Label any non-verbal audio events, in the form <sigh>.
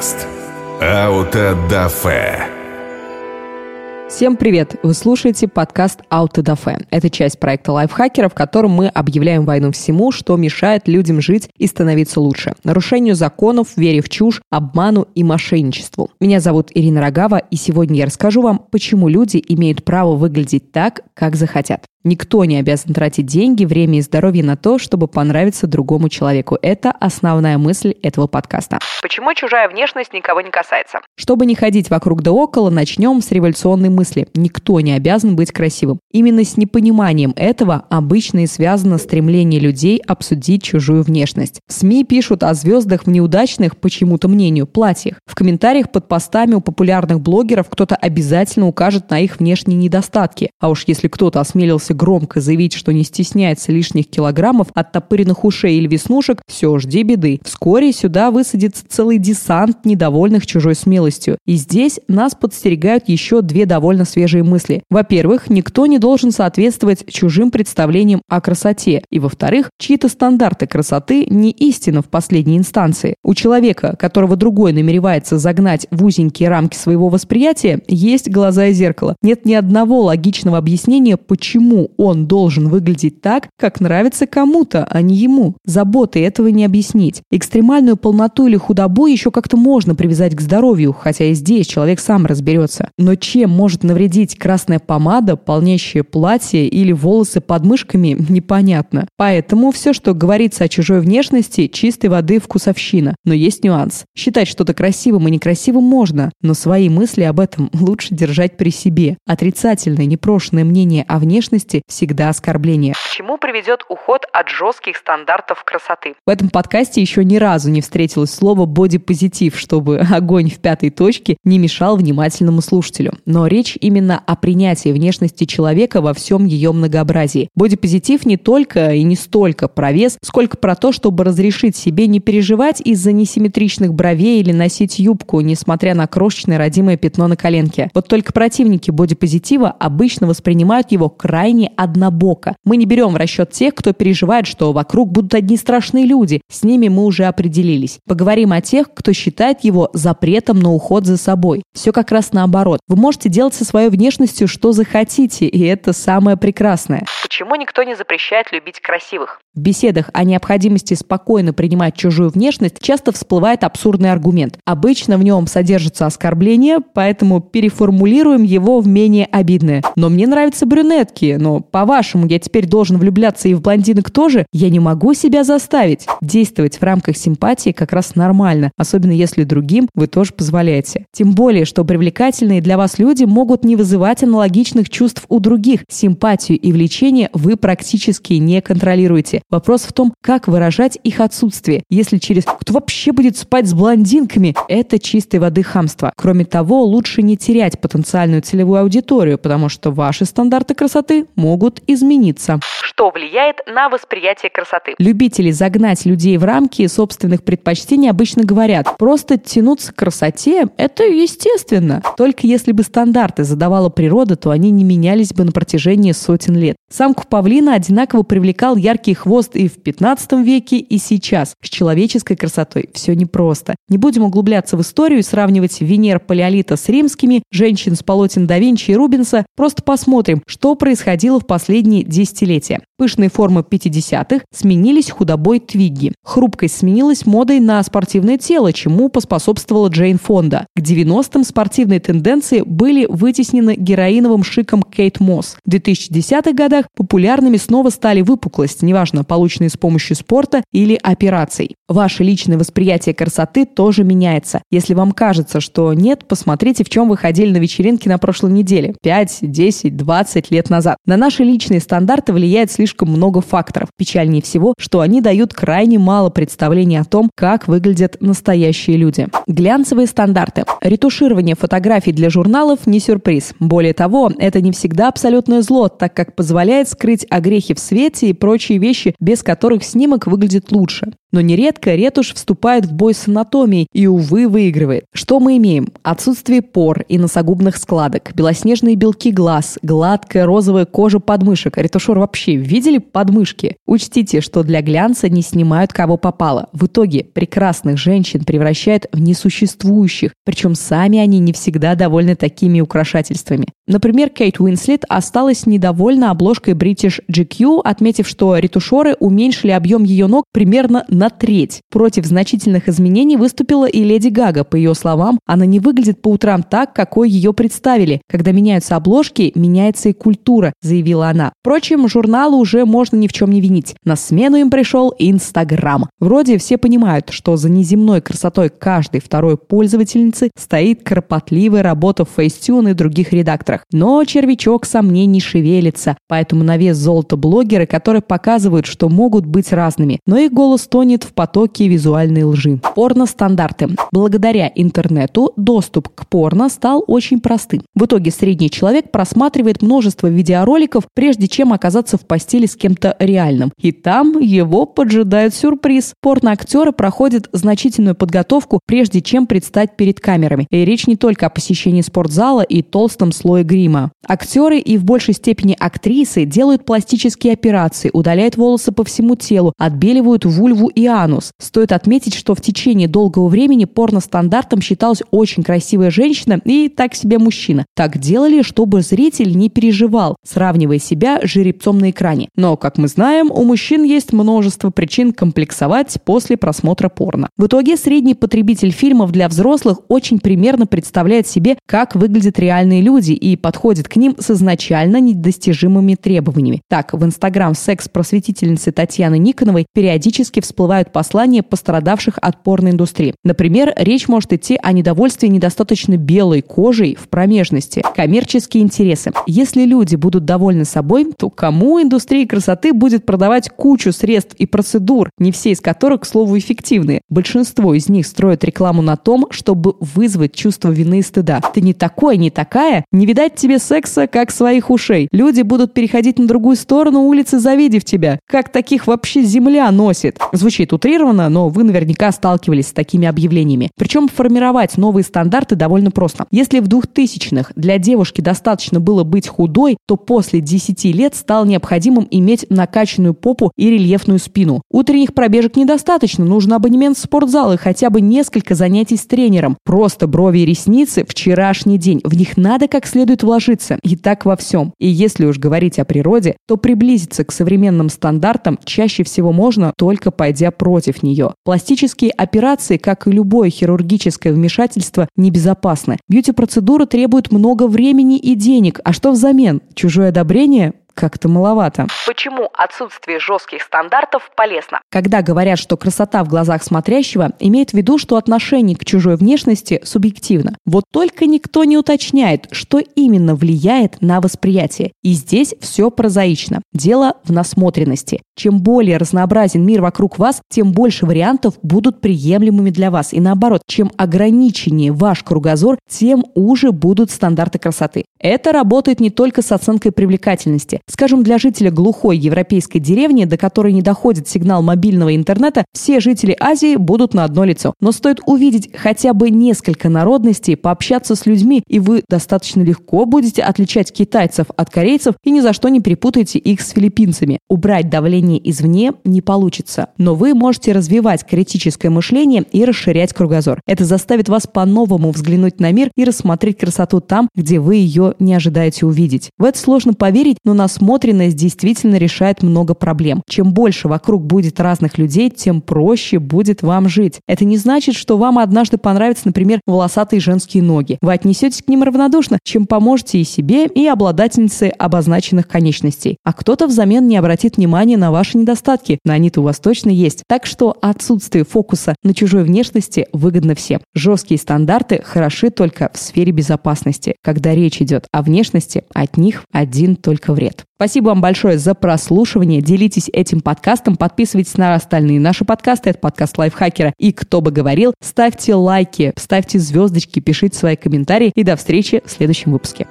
Подкаст Аутодафе. Всем привет! Вы слушаете подкаст Аутодафе. Это часть проекта лайфхакера, в котором мы объявляем войну всему, что мешает людям жить и становиться лучше. Нарушению законов, вере в чушь, обману и мошенничеству. Меня зовут Ирина Рогава, и сегодня я расскажу вам, почему люди имеют право выглядеть так, как захотят. Никто не обязан тратить деньги, время и здоровье на то, чтобы понравиться другому человеку. Это основная мысль этого подкаста. Почему чужая внешность никого не касается? Чтобы не ходить вокруг да около, начнем с революционной мысли. Никто не обязан быть красивым. Именно с непониманием этого обычно и связано стремление людей обсудить чужую внешность. В СМИ пишут о звездах в неудачных, почему-то мнению, платьях. В комментариях под постами у популярных блогеров кто-то обязательно укажет на их внешние недостатки. А уж если кто-то осмелился решился громко заявить, что не стесняется лишних килограммов, оттопыренных ушей или веснушек, все, жди беды. Вскоре сюда высадится целый десант недовольных чужой смелостью. И здесь нас подстерегают еще две довольно свежие мысли. Во-первых, никто не должен соответствовать чужим представлениям о красоте. И во-вторых, чьи-то стандарты красоты не истина в последней инстанции. У человека, которого другой намеревается загнать в узенькие рамки своего восприятия, есть глаза и зеркало. Нет ни одного логичного объяснения, почему он должен выглядеть так, как нравится кому-то, а не ему. Заботы этого не объяснить. Экстремальную полноту или худобу еще как-то можно привязать к здоровью, хотя и здесь человек сам разберется. Но чем может навредить красная помада, полнящее платье или волосы под мышками, непонятно. Поэтому все, что говорится о чужой внешности, чистой воды вкусовщина. Но есть нюанс. Считать что-то красивым и некрасивым можно, но свои мысли об этом лучше держать при себе. Отрицательное, непрошенное мнение о внешности внешности всегда оскорбление. К чему приведет уход от жестких стандартов красоты? В этом подкасте еще ни разу не встретилось слово «бодипозитив», чтобы <laughs> огонь в пятой точке не мешал внимательному слушателю. Но речь именно о принятии внешности человека во всем ее многообразии. Бодипозитив не только и не столько про вес, сколько про то, чтобы разрешить себе не переживать из-за несимметричных бровей или носить юбку, несмотря на крошечное родимое пятно на коленке. Вот только противники бодипозитива обычно воспринимают его крайне крайне однобоко. Мы не берем в расчет тех, кто переживает, что вокруг будут одни страшные люди. С ними мы уже определились. Поговорим о тех, кто считает его запретом на уход за собой. Все как раз наоборот. Вы можете делать со своей внешностью что захотите, и это самое прекрасное. Почему никто не запрещает любить красивых? В беседах о необходимости спокойно принимать чужую внешность часто всплывает абсурдный аргумент. Обычно в нем содержится оскорбление, поэтому переформулируем его в менее обидное. Но мне нравятся брюнетки, но по-вашему я теперь должен влюбляться и в блондинок тоже? Я не могу себя заставить. Действовать в рамках симпатии как раз нормально, особенно если другим вы тоже позволяете. Тем более, что привлекательные для вас люди могут не вызывать аналогичных чувств у других. Симпатию и влечение вы практически не контролируете. Вопрос в том, как выражать их отсутствие. Если через «кто вообще будет спать с блондинками?» это чистой воды хамство. Кроме того, лучше не терять потенциальную целевую аудиторию, потому что ваши стандарты красоты могут измениться. Что влияет на восприятие красоты? Любители загнать людей в рамки собственных предпочтений обычно говорят, просто тянуться к красоте – это естественно. Только если бы стандарты задавала природа, то они не менялись бы на протяжении сотен лет. Самку павлина одинаково привлекал яркий хвост хвост и в 15 веке, и сейчас. С человеческой красотой все непросто. Не будем углубляться в историю и сравнивать Венер палеолита с римскими, женщин с полотен да Винчи и Рубенса. Просто посмотрим, что происходило в последние десятилетия. Пышные формы 50-х сменились худобой Твигги. Хрупкость сменилась модой на спортивное тело, чему поспособствовала Джейн Фонда. К 90-м спортивные тенденции были вытеснены героиновым шиком Кейт Мосс. В 2010-х годах популярными снова стали выпуклость, неважно, полученные с помощью спорта или операций. Ваше личное восприятие красоты тоже меняется. Если вам кажется, что нет, посмотрите, в чем вы ходили на вечеринке на прошлой неделе. 5, 10, 20 лет назад. На наши личные стандарты влияет слишком много факторов. Печальнее всего, что они дают крайне мало представления о том, как выглядят настоящие люди. Глянцевые стандарты. Ретуширование фотографий для журналов не сюрприз. Более того, это не всегда абсолютное зло, так как позволяет скрыть огрехи в свете и прочие вещи, без которых снимок выглядит лучше. Но нередко ретушь вступает в бой с анатомией и, увы, выигрывает. Что мы имеем? Отсутствие пор и носогубных складок, белоснежные белки глаз, гладкая розовая кожа подмышек. Ретушер вообще видел Видели подмышки? Учтите, что для глянца не снимают кого попало. В итоге прекрасных женщин превращают в несуществующих, причем сами они не всегда довольны такими украшательствами. Например, Кейт Уинслет осталась недовольна обложкой British GQ, отметив, что ретушеры уменьшили объем ее ног примерно на треть. Против значительных изменений выступила и Леди Гага. По ее словам, она не выглядит по утрам так, какой ее представили. Когда меняются обложки, меняется и культура, заявила она. Впрочем, журналу уже можно ни в чем не винить. На смену им пришел Инстаграм. Вроде все понимают, что за неземной красотой каждой второй пользовательницы стоит кропотливая работа в Facetune и других редакторах. Но червячок сомнений шевелится, поэтому на вес золота блогеры, которые показывают, что могут быть разными, но их голос тонет в потоке визуальной лжи. Порно-стандарты. Благодаря интернету доступ к порно стал очень простым. В итоге средний человек просматривает множество видеороликов, прежде чем оказаться в постели с кем-то реальным. И там его поджидает сюрприз. Порно-актеры проходят значительную подготовку, прежде чем предстать перед камерами. И речь не только о посещении спортзала и толстом слое грима. Актеры и в большей степени актрисы делают пластические операции, удаляют волосы по всему телу, отбеливают вульву и анус. Стоит отметить, что в течение долгого времени порно-стандартом считалась очень красивая женщина и так себе мужчина. Так делали, чтобы зритель не переживал, сравнивая себя с жеребцом на экране. Но, как мы знаем, у мужчин есть множество причин комплексовать после просмотра порно. В итоге средний потребитель фильмов для взрослых очень примерно представляет себе, как выглядят реальные люди и подходит к ним с изначально недостижимыми требованиями. Так, в Инстаграм секс-просветительницы Татьяны Никоновой периодически всплывают послания пострадавших от порноиндустрии. Например, речь может идти о недовольстве недостаточно белой кожей в промежности, коммерческие интересы. Если люди будут довольны собой, то кому индустрия красоты будет продавать кучу средств и процедур, не все из которых, к слову, эффективные? Большинство из них строят рекламу на том, чтобы вызвать чувство вины и стыда. Ты не такой, не такая, не видать тебе секса, как своих ушей. Люди будут переходить на другую сторону улицы, завидев тебя. Как таких вообще земля носит? Звучит утрированно, но вы наверняка сталкивались с такими объявлениями. Причем формировать новые стандарты довольно просто. Если в 2000-х для девушки достаточно было быть худой, то после 10 лет стало необходимым иметь накачанную попу и рельефную спину. Утренних пробежек недостаточно, нужен абонемент в спортзал и хотя бы несколько занятий с тренером. Просто брови и ресницы – вчерашний день. В них надо как следует вложиться. И так во всем. И если уж говорить о природе, то приблизиться к современным стандартам чаще всего можно, только пойдя против нее. Пластические операции, как и любое хирургическое вмешательство, небезопасны. Бьюти-процедуры требуют много времени и денег. А что взамен? Чужое одобрение? Как-то маловато. Почему отсутствие жестких стандартов полезно? Когда говорят, что красота в глазах смотрящего, имеет в виду, что отношение к чужой внешности субъективно. Вот только никто не уточняет, что именно влияет на восприятие. И здесь все прозаично. Дело в насмотренности. Чем более разнообразен мир вокруг вас, тем больше вариантов будут приемлемыми для вас. И наоборот, чем ограниченнее ваш кругозор, тем уже будут стандарты красоты. Это работает не только с оценкой привлекательности. Скажем, для жителя глухой европейской деревни, до которой не доходит сигнал мобильного интернета, все жители Азии будут на одно лицо. Но стоит увидеть хотя бы несколько народностей, пообщаться с людьми, и вы достаточно легко будете отличать китайцев от корейцев и ни за что не перепутаете их с филиппинцами. Убрать давление извне не получится. Но вы можете развивать критическое мышление и расширять кругозор. Это заставит вас по-новому взглянуть на мир и рассмотреть красоту там, где вы ее не ожидаете увидеть. В это сложно поверить, но насмотренность действительно решает много проблем. Чем больше вокруг будет разных людей, тем проще будет вам жить. Это не значит, что вам однажды понравятся, например, волосатые женские ноги. Вы отнесетесь к ним равнодушно, чем поможете и себе, и обладательнице обозначенных конечностей. А кто-то взамен не обратит внимания на ваши недостатки, но они-то у вас точно есть. Так что отсутствие фокуса на чужой внешности выгодно всем. Жесткие стандарты хороши только в сфере безопасности, когда речь идет о внешности, от них один только вред. Спасибо вам большое за прослушивание. Делитесь этим подкастом, подписывайтесь на остальные наши подкасты. Это подкаст Лайфхакера. И кто бы говорил, ставьте лайки, ставьте звездочки, пишите свои комментарии. И до встречи в следующем выпуске.